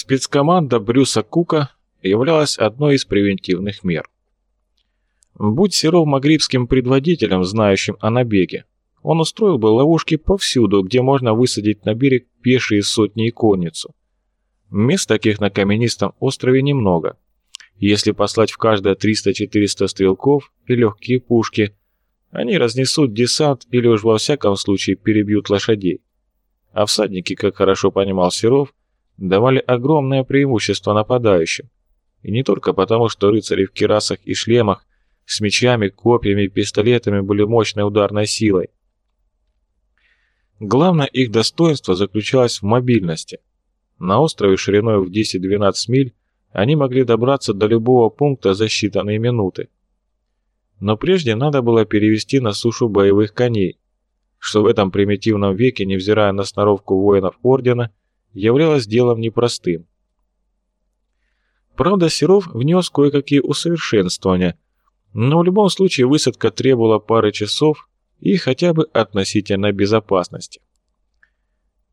Спецкоманда Брюса Кука являлась одной из превентивных мер. Будь Серов магрибским предводителем, знающим о набеге, он устроил бы ловушки повсюду, где можно высадить на берег пешие сотни и конницу. Мест таких на каменистом острове немного. Если послать в каждое 300-400 стрелков и легкие пушки, они разнесут десант или уж во всяком случае перебьют лошадей. А всадники, как хорошо понимал Серов, давали огромное преимущество нападающим. И не только потому, что рыцари в кирасах и шлемах с мечами, копьями и пистолетами были мощной ударной силой. Главное их достоинство заключалось в мобильности. На острове шириной в 10-12 миль они могли добраться до любого пункта за считанные минуты. Но прежде надо было перевести на сушу боевых коней, что в этом примитивном веке, невзирая на сноровку воинов Ордена, являлось делом непростым. Правда, Серов внес кое-какие усовершенствования, но в любом случае высадка требовала пары часов и хотя бы относительной безопасности.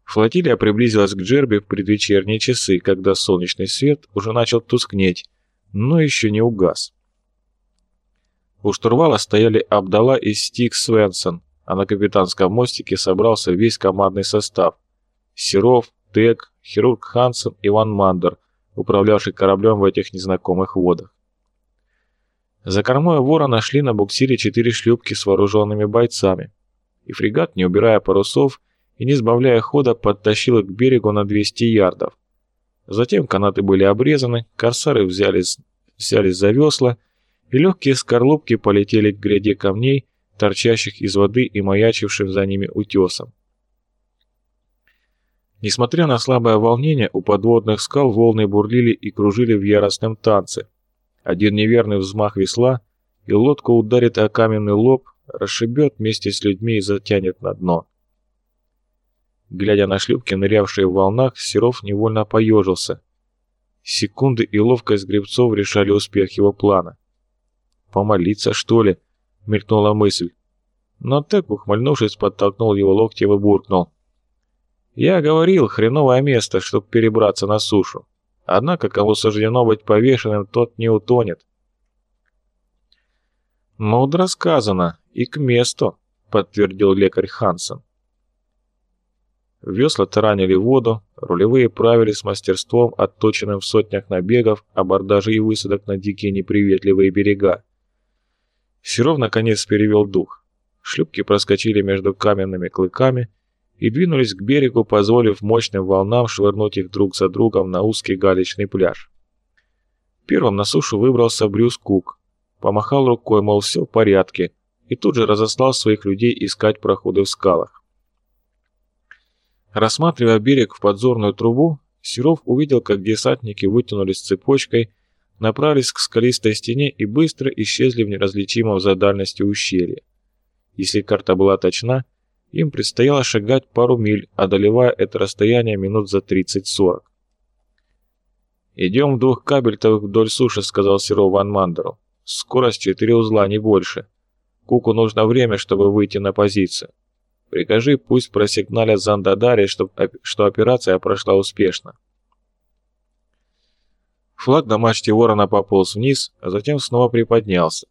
Флотилия приблизилась к Джерби в предвечерние часы, когда солнечный свет уже начал тускнеть, но еще не угас. У штурвала стояли Абдала и Стик Свенсон, а на капитанском мостике собрался весь командный состав. Серов, Тек, хирург Хансен и Ван Мандер, управлявший кораблем в этих незнакомых водах. За кормой вора нашли на буксире четыре шлюпки с вооруженными бойцами, и фрегат, не убирая парусов и не сбавляя хода, подтащил их к берегу на 200 ярдов. Затем канаты были обрезаны, корсары взялись, взялись за весла, и легкие скорлупки полетели к гряде камней, торчащих из воды и маячившим за ними утесом. Несмотря на слабое волнение, у подводных скал волны бурлили и кружили в яростном танце. Один неверный взмах весла, и лодку ударит о каменный лоб, расшибет вместе с людьми и затянет на дно. Глядя на шлюпки, нырявшие в волнах, Серов невольно поежился. Секунды и ловкость гребцов решали успех его плана. «Помолиться, что ли?» — мелькнула мысль. Но Тек, ухмыльнувшись, подтолкнул его локтем и буркнул. «Я говорил, хреновое место, чтобы перебраться на сушу. Однако, кому суждено быть повешенным, тот не утонет». «Мудро сказано, и к месту», — подтвердил лекарь Хансен. Весла таранили воду, рулевые правили с мастерством, отточенным в сотнях набегов, абордажи и высадок на дикие неприветливые берега. Серов наконец перевел дух. Шлюпки проскочили между каменными клыками и двинулись к берегу, позволив мощным волнам швырнуть их друг за другом на узкий галечный пляж. Первым на сушу выбрался Брюс Кук. Помахал рукой, мол, все в порядке, и тут же разослал своих людей искать проходы в скалах. Рассматривая берег в подзорную трубу, Серов увидел, как десантники вытянулись цепочкой, направились к скалистой стене и быстро исчезли в неразличимом за дальностью ущелье. Если карта была точна, им предстояло шагать пару миль, одолевая это расстояние минут за 30-40. «Идем в двух кабельтовых вдоль суши», — сказал Серов Ван Мандеру. «Скорость четыре узла, не больше. Куку нужно время, чтобы выйти на позицию. Прикажи, пусть просигналят Зандадаре, чтоб, что операция прошла успешно. Флаг на мачте ворона пополз вниз, а затем снова приподнялся.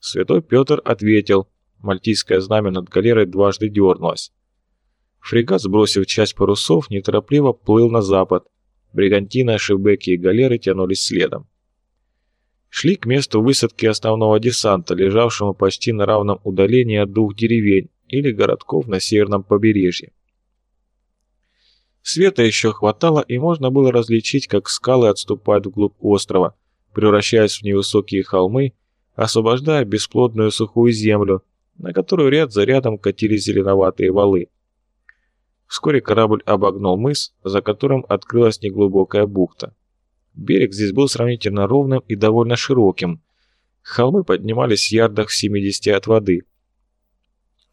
Святой Петр ответил. Мальтийское знамя над галерой дважды дернулось. Фрегат, сбросив часть парусов, неторопливо плыл на запад. Бригантина, шибеки и галеры тянулись следом. Шли к месту высадки основного десанта, лежавшему почти на равном удалении от двух деревень, или городков на северном побережье. Света еще хватало, и можно было различить, как скалы отступают вглубь острова, превращаясь в невысокие холмы, освобождая бесплодную сухую землю, на которую ряд за рядом катились зеленоватые валы. Вскоре корабль обогнул мыс, за которым открылась неглубокая бухта. Берег здесь был сравнительно ровным и довольно широким. Холмы поднимались в ярдах в 70 от воды –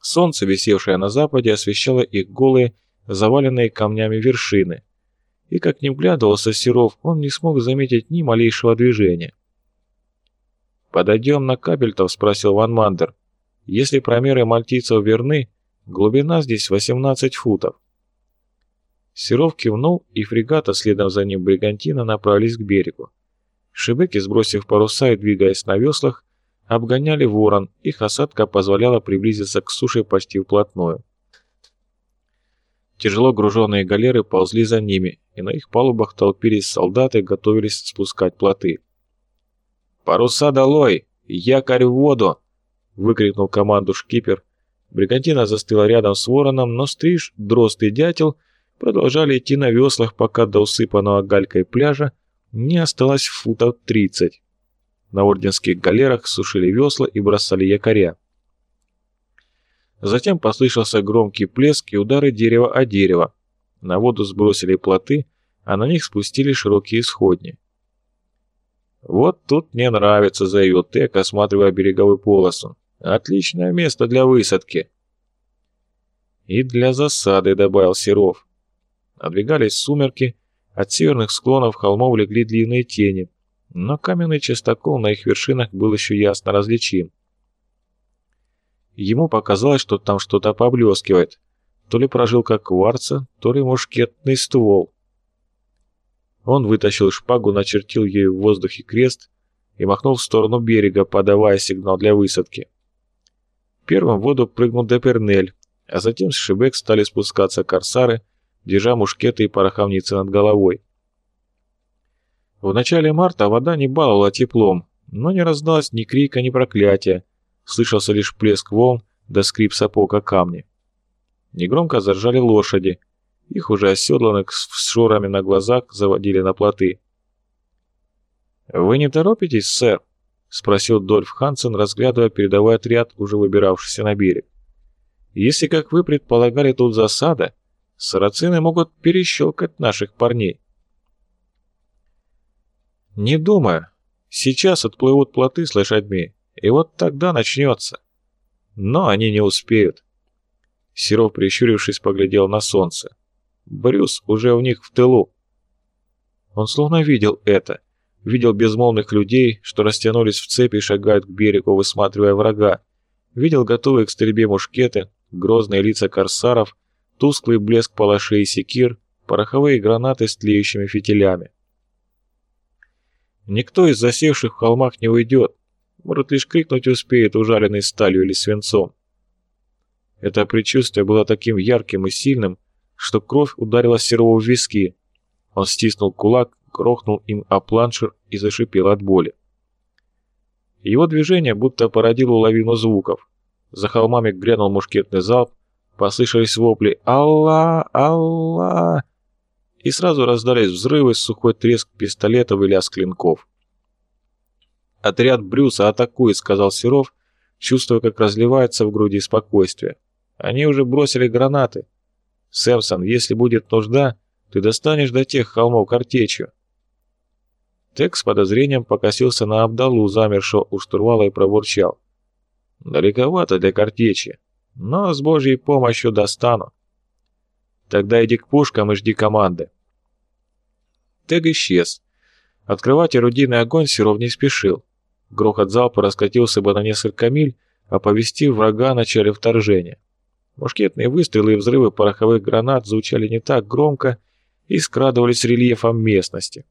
Солнце, висевшее на западе, освещало их голые, заваленные камнями вершины. И как ни вглядывался Серов, он не смог заметить ни малейшего движения. «Подойдем на Кабельтов?» – спросил Ван Мандер. «Если промеры мальтийцев верны, глубина здесь 18 футов». Серов кивнул, и фрегата, следом за ним бригантина, направились к берегу. Шибеки, сбросив паруса и двигаясь на веслах, обгоняли ворон, их осадка позволяла приблизиться к суше почти вплотную. Тяжело груженные галеры ползли за ними, и на их палубах толпились солдаты, готовились спускать плоты. «Паруса долой! Якорь в воду!» — выкрикнул команду шкипер. Бригантина застыла рядом с вороном, но стриж, дрозд и дятел продолжали идти на веслах, пока до усыпанного галькой пляжа не осталось футов тридцать. На орденских галерах сушили весла и бросали якоря. Затем послышался громкий плеск и удары дерева о дерево. На воду сбросили плоты, а на них спустили широкие сходни. «Вот тут мне нравится», — заявил Тек, осматривая береговую полосу. «Отличное место для высадки». «И для засады», — добавил Серов. Надвигались сумерки, от северных склонов холмов легли длинные тени, но каменный частокол на их вершинах был еще ясно различим. Ему показалось, что там что-то поблескивает. То ли прожилка кварца, то ли мушкетный ствол. Он вытащил шпагу, начертил ею в воздухе крест и махнул в сторону берега, подавая сигнал для высадки. Первым в воду прыгнул Депернель, а затем с Шибек стали спускаться корсары, держа мушкеты и пороховницы над головой. В начале марта вода не баловала теплом, но не раздалось ни крика, ни проклятия, Слышался лишь плеск волн да скрип сапог о камни. Негромко заржали лошади. Их уже оседланных с шорами на глазах заводили на плоты. «Вы не торопитесь, сэр?» — спросил Дольф Хансен, разглядывая передовой отряд, уже выбиравшийся на берег. «Если, как вы предполагали, тут засада, сарацины могут перещелкать наших парней». «Не думаю. Сейчас отплывут плоты с лошадьми, и вот тогда начнется. Но они не успеют. Серов, прищурившись, поглядел на солнце. Брюс уже у них в тылу. Он словно видел это. Видел безмолвных людей, что растянулись в цепи и шагают к берегу, высматривая врага. Видел готовые к стрельбе мушкеты, грозные лица корсаров, тусклый блеск палашей и секир, пороховые гранаты с тлеющими фитилями. Никто из засевших в холмах не уйдет, может, лишь крикнуть успеет, ужаленный сталью или свинцом. Это предчувствие было таким ярким и сильным, что кровь ударила Серову в виски. Он стиснул кулак, грохнул им о планшер и зашипел от боли. Его движение будто породило лавину звуков. За холмами грянул мушкетный залп, послышались вопли «Алла! Алла!» и сразу раздались взрывы, сухой треск пистолетов и лязг клинков. «Отряд Брюса атакует», — сказал Серов, чувствуя, как разливается в груди спокойствие. «Они уже бросили гранаты. Сэмсон, если будет нужда, ты достанешь до тех холмов картечью». Тек с подозрением покосился на Абдалу, замершего у штурвала, и пробурчал. «Далековато для картечи, но с божьей помощью достану». «Тогда иди к пушкам и жди команды». Тег исчез. Открывать орудийный огонь Серов не спешил. Грохот залпа раскатился бы на несколько миль, оповестив врага о начале вторжения. Мушкетные выстрелы и взрывы пороховых гранат звучали не так громко и скрадывались рельефом местности.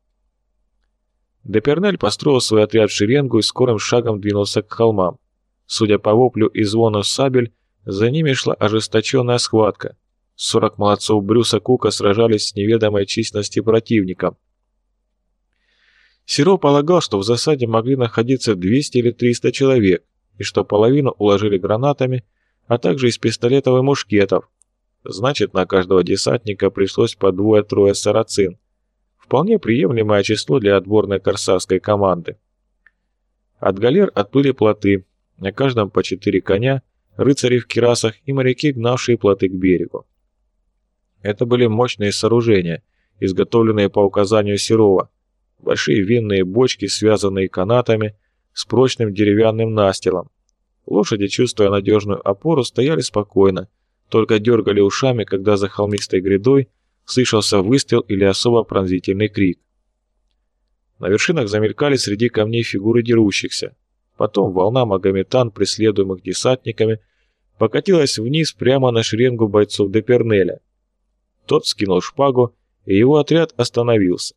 Депернель построил свой отряд в шеренгу и скорым шагом двинулся к холмам. Судя по воплю и звону сабель, за ними шла ожесточенная схватка. Сорок молодцов Брюса Кука сражались с неведомой численности противником – Серов полагал, что в засаде могли находиться 200 или 300 человек, и что половину уложили гранатами, а также из пистолетов и мушкетов. Значит, на каждого десантника пришлось по двое-трое сарацин. Вполне приемлемое число для отборной корсарской команды. От галер отплыли плоты, на каждом по четыре коня, рыцари в кирасах и моряки, гнавшие плоты к берегу. Это были мощные сооружения, изготовленные по указанию Серова, большие винные бочки, связанные канатами, с прочным деревянным настилом. Лошади, чувствуя надежную опору, стояли спокойно, только дергали ушами, когда за холмистой грядой слышался выстрел или особо пронзительный крик. На вершинах замелькали среди камней фигуры дерущихся. Потом волна магометан, преследуемых десантниками, покатилась вниз прямо на шеренгу бойцов Депернеля. Тот скинул шпагу, и его отряд остановился.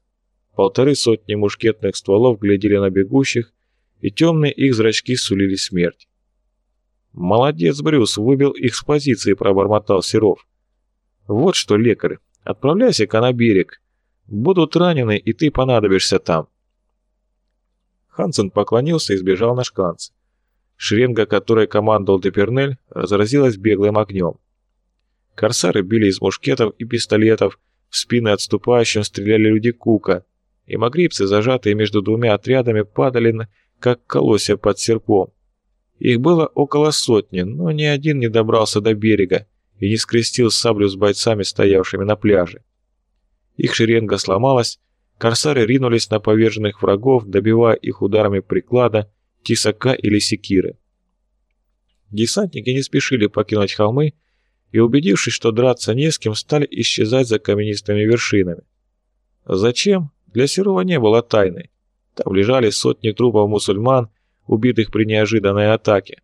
Полторы сотни мушкетных стволов глядели на бегущих, и темные их зрачки сулили смерть. «Молодец, Брюс, выбил их с позиции», — пробормотал Серов. «Вот что, лекарь, отправляйся-ка на берег. Будут ранены, и ты понадобишься там». Хансен поклонился и сбежал на шканцы. Шеренга, которой командовал Депернель, разразилась беглым огнем. Корсары били из мушкетов и пистолетов, в спины отступающим стреляли люди Кука, и магрибцы, зажатые между двумя отрядами, падали, как колосья под серпом. Их было около сотни, но ни один не добрался до берега и не скрестил саблю с бойцами, стоявшими на пляже. Их шеренга сломалась, корсары ринулись на поверженных врагов, добивая их ударами приклада, тесака или секиры. Десантники не спешили покинуть холмы и, убедившись, что драться не с кем, стали исчезать за каменистыми вершинами. Зачем? Для Серова не было тайны. Там лежали сотни трупов мусульман, убитых при неожиданной атаке.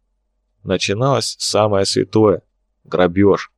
Начиналось самое святое – грабеж.